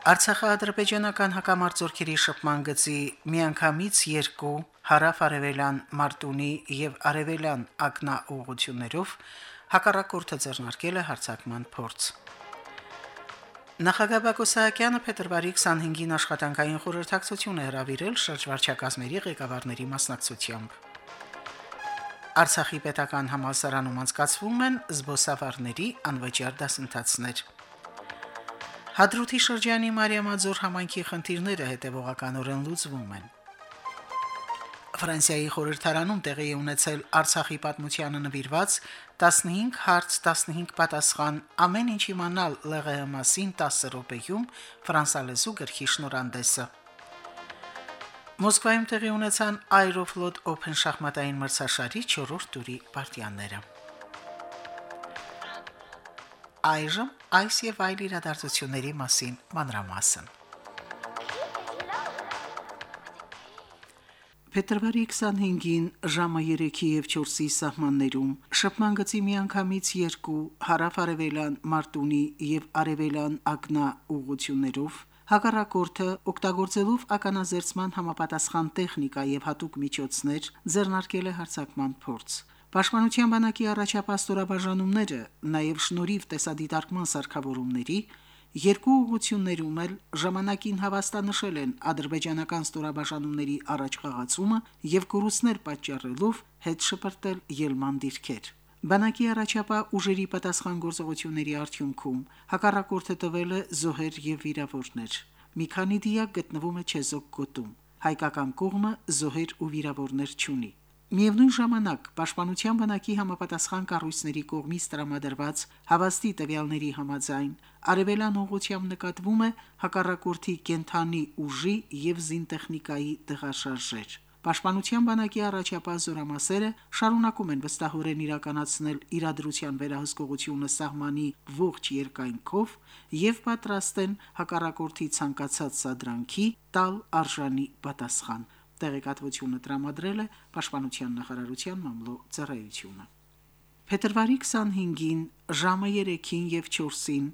Արցախա-ադրբեջանական հակամարտությունների շփման գծի միանգամից երկու հարավ-արևելյան Մարտունի եւ արևելյան Ակնա ուղություններով հակառակորդը ձեռնարկել է հարձակման փորձ։ Նախագահ Բակո Սահակյանը փետրվարի 25-ին աշխատանքային խորհրդակցություն է հրավիրել շրջվարչակազմերի ղեկավարների մասնակցությամբ։ Արցախի պետական համալսարանում անցկացվում են զբոսավարների անվճար դասընթացներ։ Հադրութի շրջանի Մարիամաձոր համայնքի խնդիրները հետևողականորեն լուծվում են։ Ֆրանսիայի խորհրդարանում տեղի է ունեցել Արցախի պատմությանը նվիրված 15 հարց 15 պատասխան ամեն ինչ իմանալ ԼՂՀ մասին 10 րոպեում ֆրանսալեզու գրքի շնորհանդեսը։ Մոսկվայում տեղի ունեցան Aeroflot Open շախմատային մրցաշարի 4-րդ տուրի պարտիաները։ Այժմ այս եւ այլ իրադարձությունների մասին մանրամասն։ Փետրվարի 25-ին ժամը 3-ի եւ 4-ի սահմաններում շփման գծի միանգամից երկու հարավ-արևելյան Մարտունի եւ արևելյան Ակնա ուղություններով հակառակորդը օգտագործելով ականաձերծման համապատասխան տեխնիկա եւ հատուկ միջոցներ ձեռնարկել է հարձակման փորձ։ Պաշտպանության բանակի առաջապահ ստորաբաժանումները նաև շնորհիվ տեսադիտարկման սարքավորումների Երկու ուղություններում էլ ժամանակին հավաստանշել են ադրբեջանական ստորաբաժանումների առաջխաղացումը եւ կորուստներ պատճառելով հետ շպրտել ելման դիրքեր։ Բանակի առաջապահ ուժերի պատասխան գործողությունների արդյունքում հակառակորդը տվել է զոհեր եւ վիրավորներ։ Մի քանի դիակ գտնվում է Չեզոկ գոտում։ Հայկական կողմը զոհեր ու վիրավորներ չունի։ Միևնույն ժամանակ Պաշտպանության բանակի համապատասխան կառույցների կողմից տրամադրված հավաստի տվյալների համաձայն արևելան ուղությամբ նկատվում է հակառակորդի կենթանի ուժի եւ զինտեխնիկայի տեղաշարժեր։ Պաշտպանության բանակի առաջապահ զորամասերը շարունակում են վստահորեն իրականացնել իրադրության վերահսկողությունը սահմանի ողջ երկայնքով եւ պատրաստ են հակառակորդի ցանկացած սադրանքի տալ արժանի պատասխան տեղեկատվությունը տրամադրել է Պաշտպանության նախարարության մամլո ծառայությունը։ Փետրվարի 25-ին ժամը 3-ին եւ 4-ին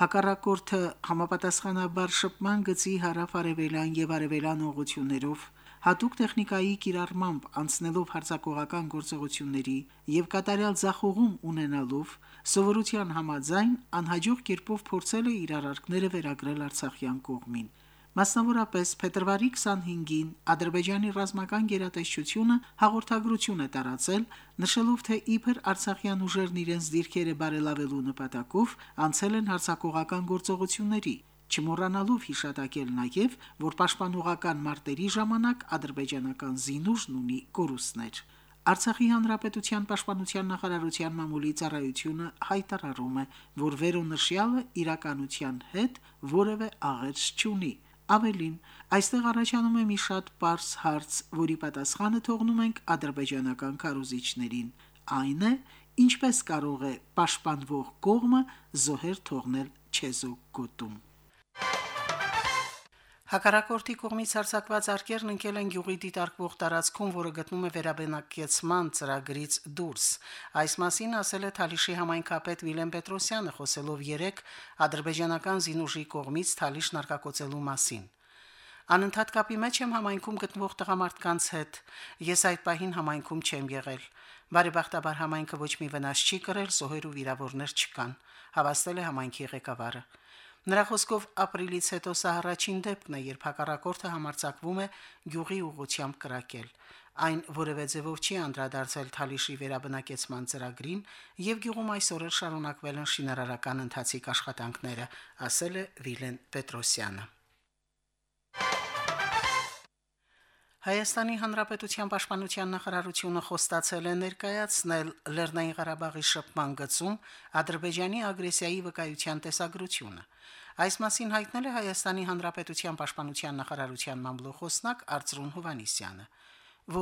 հակառակորդը համապատասխանաբար շփման գծի հարավ-արևելյան եւ արևելյան ուղություններով հատուկ տեխնիկայի կիրառմամբ անցնելով հարձակողական գործողությունների եւ կատարյալ զախողում ունենալով սովորության համաձայն անհաջող կերպով փորձել է իր արարքները վերագրել Արցախյան կողմին։ Մասնավորապես փետրվարի 25-ին Ադրբեջանի ռազմական գերատեսչությունը հաղորդագրություն է տարածել, նշելով, թե իբր Արցախյան ուժերն իրենց դիրքերը բարելավելու նպատակով անցել են հարձակողական գործողությունների, չմոռանալով հիշատակել նաև, որ պաշտպանողական մարտերի ժամանակ ադրբեջանական զինուժն ունի կորուստներ։ Արցախի հանրապետության պաշտպանության նախարարության մամուլի ծառայությունը հայտարարում է, որ վերոնշյալը իրականության հետ որևէ աղերս չունի Ավելին, այստեղ առաջանում է մի շատ པարս հարց, որի պատասխանը թողնում ենք ադրբեջանական կառույցներին։ Այն է, ինչպես կարող է պաշտպանվող կողմը զոհեր թողնել Չեզոկ գոտում։ Հակառակորդի կողմից հարձակված արկերն ընկել են գյուղի դիտարկվող տարածքում, որը գտնում է վերաբնակեցման ծրագրից դուրս։ Այս մասին ասել է Թալիշի համայնքապետ Վիլեն Պետրոսյանը, խոսելով 3 ադրբեջանական զինուժի կողմից Թալիշ նարկակոծելու մասին։ Անընդհատ կապի մեջ եմ համայնքում գտնվող տղամարդկանց հետ։ Ես այդ պահին համայնքում չեմ եղել։ Բարեբախտաբար համայնքը ոչ մի վնաս չի կրել, զոհեր ու վիրավորներ չկան, հավաստել է համայնքի ղեկավարը։ Նրա խոսքով ապրիլից հետո սա առաջին դեպքն է, երբ հակառակորդը համարցակվում է գյուղի ուղությամբ կրակել։ Այն որևէ ձևով չի անդրադարձել Թալիշի վերաբնակեցման ծրագրին եւ գյուղում այսօր շարունակվել են շինարարական ընթացիկ աշխատանքները, ասել է Վիլեն Պետրոսյանը։ Հայաստանի Հանրապետության Պաշտպանության նախարարությունը խոստացել է ներկայացնել Լեռնային Ղարաբաղի շփման գծում Ադրբեջանի ագրեսիայի վկայության տեսագրությունը։ Այս մասին հայտնել է Հայաստանի Հանրապետության Պաշտպանության նախարարության մամլոխոսնակ Արծրուն Հովանիսյանը։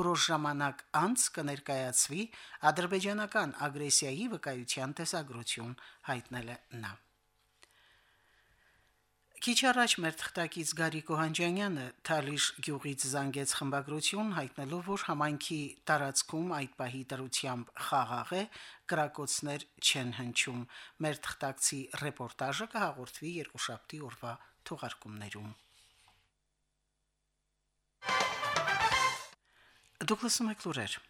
Որոշ ժամանակ անց կներկայացվի ադրբեջանական ագրեսիայի վկայության տեսագրություն, հայտնել է նա. Քիչ առաջ մեր թղթակից Գարիկ Օհանջանյանը Թալիշ գյուղից զանգեց խմբագրություն հայտնելով, որ համայնքի տարածքում այդ պահի դրությամբ խաղաղ է, կրակոցներ չեն հնչում։ Մեր թղթակցի ռեպորտաժը կհաղորդվի երկուշաբթի օրվա թողարկումներում։ Դուկլաս Մակլուրեր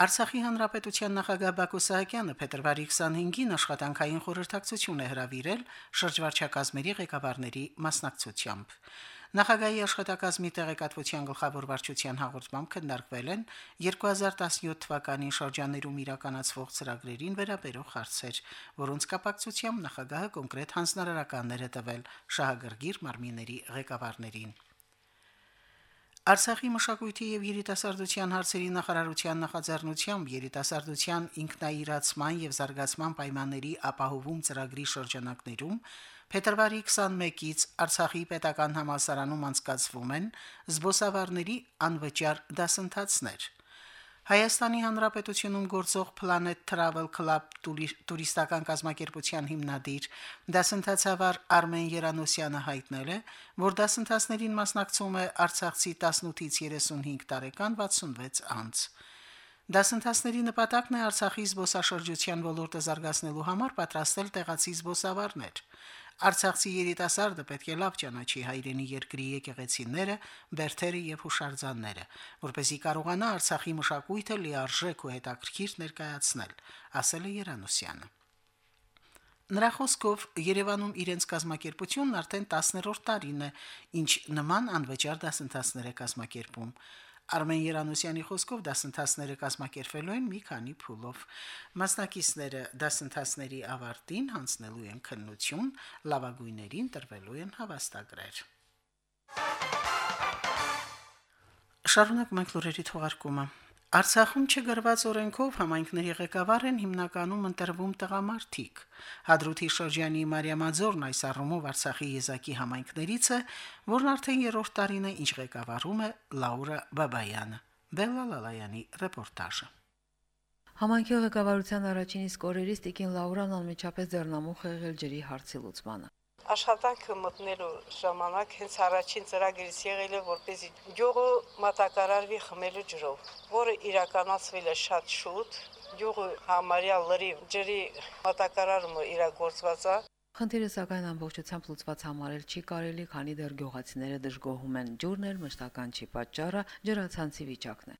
Արցախի հանրապետության նախագահ Բակո Սահակյանը փետրվարի 25-ին աշխատանքային խորհրդակցություն է հրավիրել շրջվարչակազմերի ղեկավարների մասնակցությամբ։ Նախագահի աշխատակազմի տեղեկատվության գլխավոր վարչության հաղորդմամբ քննարկվել են 2017 թվականի շրջաներում իրականացվող ծրագրերին վերաբերող հարցեր, որոնց կապակցությամբ նախագահը կոնկրետ հանձնարարականներ է տվել շահագրգիռ մարմինների ղեկավարներին։ Արցախի մշակույթի եւ երիտասարդության հարցերի նախարարության նախաձեռնությամբ երիտասարդության ինքնաիրացման եւ զարգացման պայմանների ապահովում ծրագրի շրջանակներում փետրվարի 21-ից Արցախի պետական համալսարանում անցկացվում են զբոսավարների անվճար դասընթացներ։ Հայաստանի Հանրապետությունում գործող Planet Travel Club տուրիստական կազմակերպության հիմնադիր դասընթացավար Արմեն Երանոսյանը հայտնել է, որ դասընթացներին մասնակցում է Արցախցի 18-ից 35 տարեկան 66 անձ։ Դասընթացների նպատակն է Արցախի զբոսաշրջության ոլորտը զարգացնելու համար պատրաստել տեղացի զբոսավարներ։ Արցախցի երիտասարդը պետք է լավ ճանաչի հայրենի երկրի եկեղեցիները, բերթերը եւ հուշարձանները, որպեսզի կարողանա Արցախի մշակույթը լիարժեք ու հետաքրքիր ներկայացնել, ասել է Երանոսյանը։ Նրա խոսքով Երևանում իրենց կազմակերպությունն արդեն 10-րդ տարին է, ինչ նման անվճար դասընթացներ է կազմակերպում։ Արմեն Երանոսյանի խոսքով դասընթացները կազմակերպվելու են մի քանի փուլով։ Մասնակիցները դասընթացների ավարտին հանձնելու են քննություն, լավագույններին տրվելու են հավաստագրեր։ Շարունակ մենք լուրերի թողարկումը։ Արցախում չգրված օրենքով համայնքների ղեկավար են հիմնականում ընտրվում տղամարդիկ։ Հադրութի շրջանի Մարիամաձորն այս առումով Արցախի եզակի համայնքներից է, որն արդեն երրորդ տարին է ինչ ղեկավարում է Լաուրա Բաբայանը։ Բելլալալայանի ռեպորտաժը։ Համանքի ղեկավարության առաջին իսկ օրերից Տիկին Լաուրան անմիջապես ձեռնամուխ եղել ջրի հարցի լուծմանը աշխատանքը մտնելու ժամանակ հենց առաջին ծրագրից եղել է որպեսի գյուղը մատակարարվի խմելու ջրով, որը իրականացվել է շատ շուտ, գյուղը համարյա լրիվ ջրի մատակարարումը իրագործված է Խնդիրը սակայն ամբողջությամբ լուծված համարել չի կարելի, քանի դեռ գյուղացիները դժգոհում են ջուրն էլ մշտական չի պատճառը, ջրացանցի վիճակն է։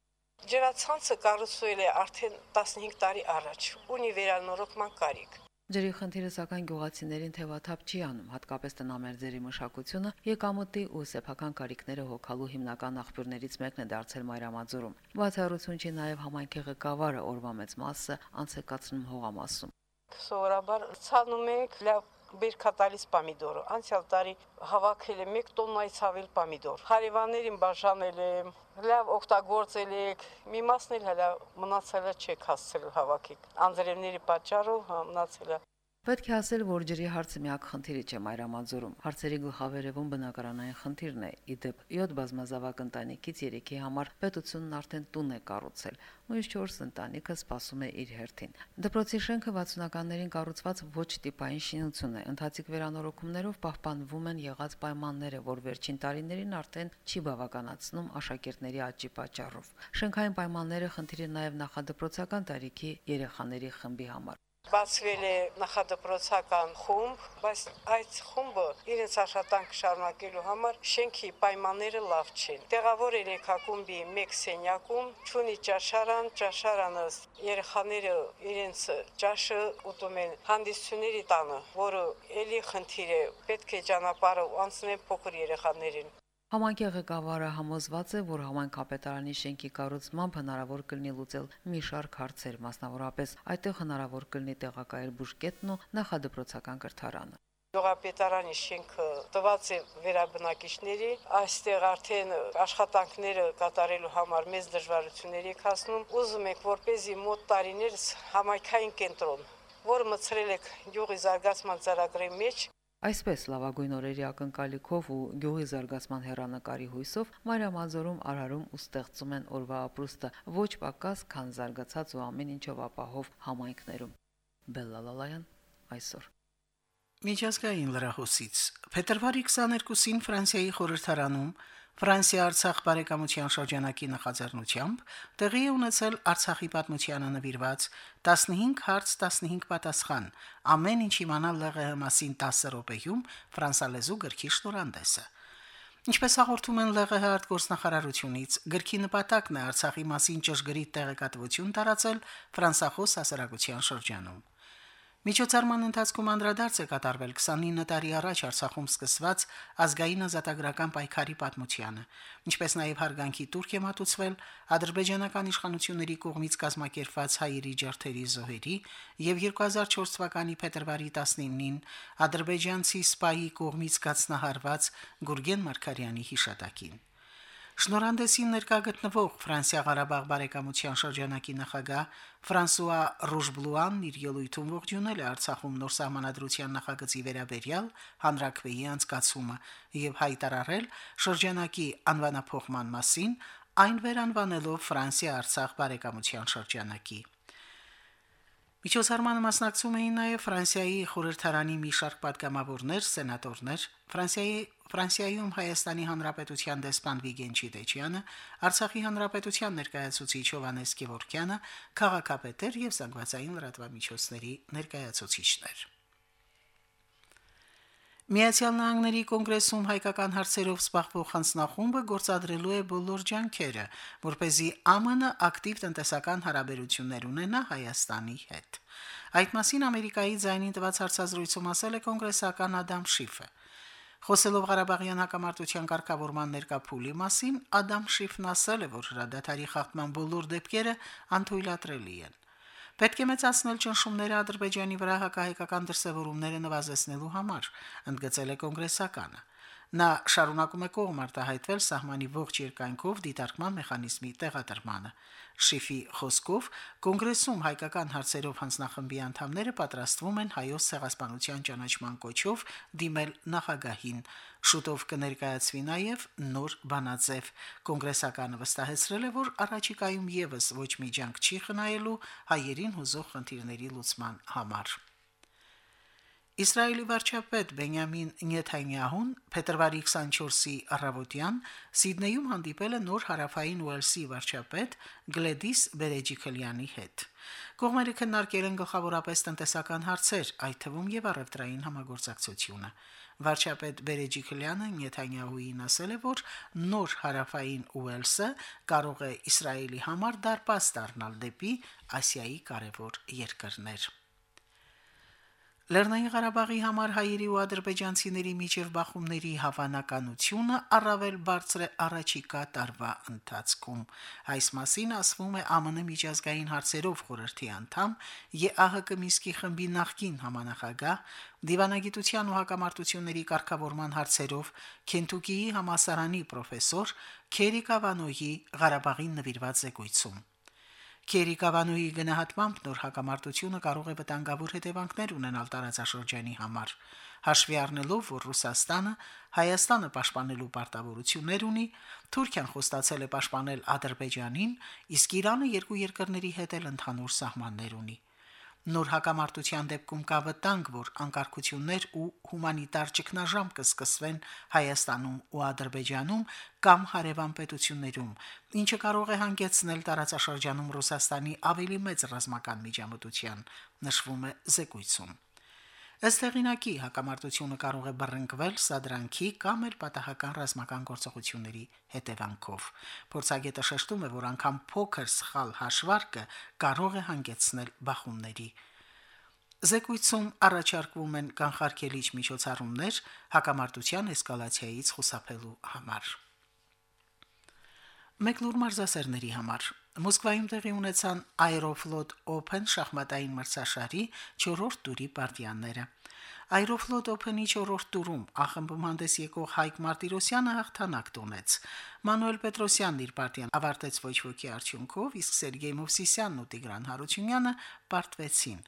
Ջրացանցը կառուցվել է արդեն 15 տարի առաջ, ունի վերանորոգման կարիք։ Ջրի խնդիրը սակայն գյուղացիներին թևաթափ չի անում, հատկապես տնամերձերի մշակությունը եկամուտի ու սեփական կարիքները հոգալու հիմնական աղբյուրներից մեկն է դարձել Մայրամաձորում։ Բացառություն չի նաև համայնքի ղեկավարը օրվա մեծ մասը անցեկացնում հողամասում։ Սովորաբար ցանում ենք լավ բերքատալիս պամիդորը։ Անցյալ տարի հավաքել եմ 1 տոննայից ավել պամիդոր։ Հարևաններին բաժանել եմ, լավ օգտագործել եք։ Մի մասն էլ հələ մնացել է չեք հասցել հավաքեք։ Անձրևների պատճառով մնացել է Պետք է ասել, որ ջրի հարցը միակ խնդիրը չէ Մայրամաձորում։ Հարցերի գլխավերևում բնակարանային խնդիրն է։ Իդեպ 7 բազմազավակ ընտանիքից 3-ի համար պետությունն արդեն տուն է կառուցել։ Մյուս 4 ընտանիքը սպասում է իր հերթին։ Դպրոցի շենքը 60-ականներին կառուցված ոչ տիպային շինություն է։ Ընթացիկ վերանորոգումներով պահպանվում են եղած պայմանները, որ վերջին տարիներին արդեն չի բավականացնում աշակերտների աճի պատճառով։ Շենքային պայմանները խնդիր է նաև նախադպրոցական տարիքի երեխաների խմբի համար բացվել է նախադպրոցական խումբ, բայց այդ խումբը իրենց աշխատանքը շարունակելու համար շենքի պայմանները լավ չեն։ Տեղավորել եք ակումբի մեկ սենյակում, ճունի ճաշարան, ճաշարանը երեխաները իրենց ճաշը ուտում են հանդիսությունների տանը, որը ելի խնդիր է, պետք է ճանապարհը անցնեն փոքր երեխաներին։ Համանքի ղեկավարը համոզված է, որ համանքապետարանի շենքի կառուցմամբ հնարավոր կլինի լուծել մի շարք հարցեր, մասնավորապես այդտեղ հնարավոր կլինի տեղակայել բուժկետն ու նախադպրոցական կրթարանը։ Գյուղապետարանի շենքը տված է վերաբնակիչների, այստեղ արդեն աշխատանքները կատարելու համար մեծ դժվարությունների եք հասնում։ Ուզում եք, որպեսզի մոտ տարիներս համայնքային կենտրոն, որ մցրել եք գյուղի զարգացման ծրագրի մեջ, Այսպես լավագույն օրերի ակնկալիքով ու գյուղի զարգացման հերանեկարի հույսով Մարիամազորում արարում ու ստեղծում են օրվա ապրուստը ոչ պակաս, քան զարգացած ու ամեն ինչով ապահով համայնքներում։ Բելլալալայան այսօր Միջազգային լրահոսից Փետրվարի 22-ին Ֆրանսիայի խորհրդարանում Ֆրանսիա-Արցախ բարեկամության շրջանակի նախաձեռնությամբ տեղի է ունեցել Արցախի պատմությանը նվիրված 15 հարց 15 պատասխան ամեն ինչ իմանալ ԼՂՀ մասին 10 րոպեում ֆրանսալեզու գրքի շնորհանդեսը Ինչպես հաղորդում են ԼՂՀ արտգործնախարարությունից, գրքի նպատակն է Արցախի մասին ճշգրիտ տեղեկատվություն տարածել ֆրանսախոս հասարակության շրջանում։ Միջոցառման ընթացքում անդրադարձ է կատարվել 29 տարի առաջ Արցախում սկսված ազգային ազատագրական պայքարի պատմությանը, ինչպես նաև հարգանքի տուրք է մատուցվել ադրբեջանական իշխանությունների կողմից կազմակերպված հայերի ջարդերի զոհերի եւ 2004 թվականի փետրվարի 19-ին ադրբեջանցի սպայի կողմից կացնահարված Գուրգեն Մարկարյանի հիշատակին։ Շնորհանդեսին ներկա գտնվող Ֆրանսիա-Ղարաբաղ բարեկամության շրջանակի նախագահ Ֆրանսուয়া Ռուժբլուանն իր ելույթում ողջունել է Արցախում նոր սահմանադրության նախագծի վերաբերյալ հանրակրվեի անցկացումը եւ հայտարարել շրջանակի անվանափոխման մասին, այն վերանվանելով Ֆրանսիա-Արցախ բարեկամության շրջանակի։ Միջոցառմանը մասնակցում էին նաև Ֆրանսիայի խորհրդարանի մի շարք պատգամավորներ, սենատորներ, Ֆրանսիայի Ֆրանսիայում Հայաստանի Հանրապետության դեսպան Վիգեն Չիդեչյանը, Արցախի Հանրապետության ներկայացուցիչ Հովանես Գևորքյանը, քաղաքապետեր եւ զանգվածային լրատվամիջոցների ներկայացուցիչներ։ Միացյալ Նահանգների կոնգրեսում հայկական հարցերով զբաղվող հանձնախումբը գործադրելու է բոլոր ջանքերը, որ เป զի ԱՄՆ ակտիվ տնտեսական հարաբերություններ ունենա Հայաստանի հետ։ Այդ մասին Ամերիկայի ձայնին տված հարցազրույցում ասել է կոնգրեսական Ադամ Շիֆը։ Խոսելով Ղարաբաղյան հակամարտության ղեկավարման ներկա փուլի մասին, Ադամ Շիֆն ասել է, որ հրադադարի խախտման բոլոր դեպքերը անթույլատրելի են։ Պետք է մեծացնել ճնշումները Ադրբեջանի վրա հակահայկական դրսևորումները նվազեցնելու համար, ընդգծել է կոնգրեսականը։ Նա շարունակում է կողմ արտահայտվել սահմանի ողջ երկայնքով դիտարկման մեխանիզմի տեղադրմանը։ Շիֆի խոսքով կոնգրեսում հայկական հարցերով հանձնախմբի անդամները պատրաստվում են հայոց ցեղասպանության ճանաչման կոչով դիմել նախագահին։ Շուտով կներկայացվի նաև նոր բանաձև։ Կոնգրեսականը վստահեցրել է, որ առաջիկայում եւս ոչ մի ջանք չի խնայելու հայերին հուզող խնդիրների լուծման համար։ Իսրայելի վարչապետ Բենյամին Նեթանյահուն փետրվարի 24-ի առավոտյան Սիդնեյում հանդիպել է նոր հարավային Ուելսի վարչապետ Գլեդիս Բերեջիկլյանի հետ։ Կողմերը քննարկել են գլխավորապես տնտեսական հարցեր, այդ թվում եւ առևտրային համագործակցությունը։ Վարչապետ Բերեջիկլյանը Նեթանյահուին ասել է, որ նոր հարավային Ուելսը կարող է Իսրայելի համար դարպաս դառնալ դեպի Ասիայի կարևոր երկրներ։ Լեռնային Ղարաբաղի համար հայերի ու ադրբեջանցիների միջև բախումների հավանականությունը առավել բարձր է առաջիկա տարվա ընթացքում։ Այս մասին ասվում է ԱՄՆ միջազգային հարցերով խորհրդի անդամ ԵԱՀԿ Միսկի խմբի նախկին համանախագահ դիվանագիտության ու հակամարտությունների կարգավորման հարցերով Քենտուկիի համասարանի պրոֆեսոր Քերի Կավանոյի Ղարաբաղին նվիրված զեկույցում։ Քերի Կավանոյի գնահատմամբ նոր հակամարտությունը կարող է վտանգավոր հետևանքներ ունենալ տարածաշրջանի համար, հաշվի առնելով, որ Ռուսաստանը Հայաստանը պաշտպանելու պարտավորություններ ունի, Թուրքիան խոստացել է պաշտպանել Ադրբեջանին, իսկ Իրանը երկու երկրների հետ էլ ընդհանուր սահմաններ ունի։ Նոր հակամարտության դեպքում կա վտանգ, որ անկարգություններ ու հումանիտար ճգնաժամ կսկսվեն Հայաստանում ու Ադրբեջանում կամ հարևան պետություններում, ինչը կարող է հանգեցնել տարածաշրջանում Ռուսաստանի ավելի մեծ ռազմական միջամտության, նշվում է զեկույցում։ Ըստ հեղինակի հակամարտությունը կարող է բռնկվել սադրանքի կամ էլ պատահական ռազմական գործողությունների հետևանքով։ Փորձագետը շեշտում է, որ անգամ փոքր սխալ հաշվարկը կարող է հանգեցնել բախումների։ Զեկույցում առաջարկվում են կանխարգելիչ միջոցառումներ հակամարտության էսկալացիայից խուսափելու համար։ Մեկ լուր մարզասերների համար Մոսկվայում տեղի ունեցան Aeroflot Open շախմատային մրցաշարի 4-րդ տուրի պարտիաները։ Aeroflot Open-ի 4-րդ տուրում ախմբում հանդես եկող Հայկ Մարտիրոսյանը հաղթանակ տոնեց։ Մանուել Պետրոսյանն իր պարտիան ավարտեց ոչ ոքի արդյունքով, իսկ Սերգեյ Մովսիսյանն ու Տիգրան Հարությունյանը պարտվեցին։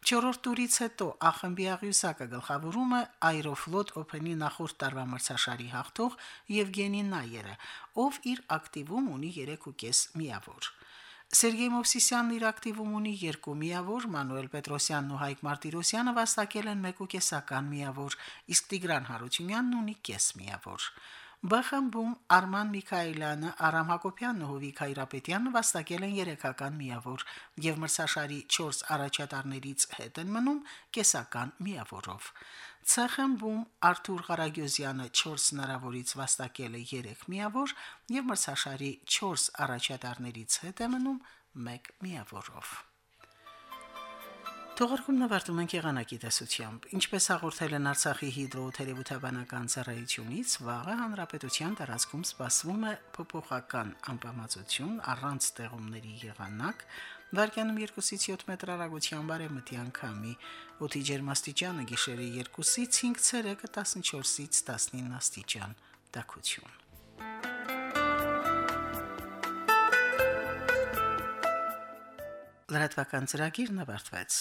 Չորրորդ տուրից հետո ախմբի աղյուսակը գլխավորումը Aeroflot Open-ի նախորդ տարվա մրցաշարի հաղթող Եվգենի Նայերը, ով իր ակտիվում ունի 3.5 միավոր։ Սերգեյ Մովսիսյանն իր ակտիվում ունի 2 միավոր, Մանուել Պետրոսյանն ու Հայկ Մարտիրոսյանը վաստակել են 1.5-ական միավոր, իսկ Տիգրան Հարությունյանն ունի կես միավոր։ ԲԽՄ-ում Արման Միքայելյանը, Արամ Հակոբյանն ու Հովիկ Հայրապետյանը վաստակել են 3-ական միավոր եւ մրցաշարի 4 առաջատարներից հետ են մնում կեսական միավորով։ ՑԽՄ-ում Արթուր Ղարագյոզյանը 4 հնարավորից վաստակել է 3 միավոր եւ մրցաշարի 4 առաջատարներից հետ է մնում 1 միավորով։ Թողարկումն ավարտում ենք եղանակի տեսությամբ։ Ինչպես հաղորդել են Արցախի հիդրոթերապևտաբանական ծառայությունից, վաղը հանրապետության տարածքում սպասվում է փոփոխական անբավարարություն առանց ստեղումների եղանակ, վարկյանում 2-ից 7 մետր հեռագությամբ բարեմտյան քամի, օդի ջերմաստիճանը գիշերը 2-ից 5 ցերեկը 14-ից 19 աստիճան, տաքություն։ Լրատվական ծրագիրն ավարտվեց։